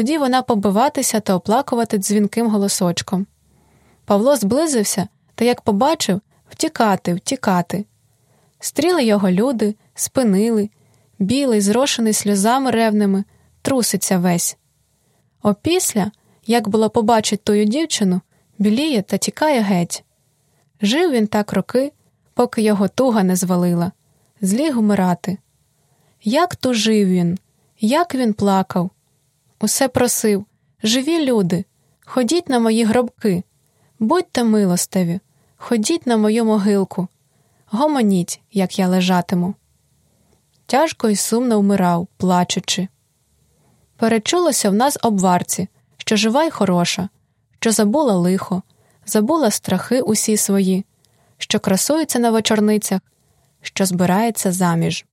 тоді вона побиватися та оплакувати дзвінким голосочком. Павло зблизився та, як побачив, втікати, втікати. Стріли його люди, спинили, білий, зрошений сльозами ревними, труситься весь. Опісля, як було побачить тую дівчину, біліє та тікає геть. Жив він так роки, поки його туга не звалила, зліг умирати. Як тужив він, як він плакав, усе просив живі люди, ходіть на мої гробки, будьте милостиві, ходіть на мою могилку, гомоніть, як я лежатиму. Тяжко й сумно вмирав, плачучи. Перечулося в нас обварці, що жива й хороша, що забула лихо, забула страхи усі свої, що красується на вечорницях, що збирається заміж.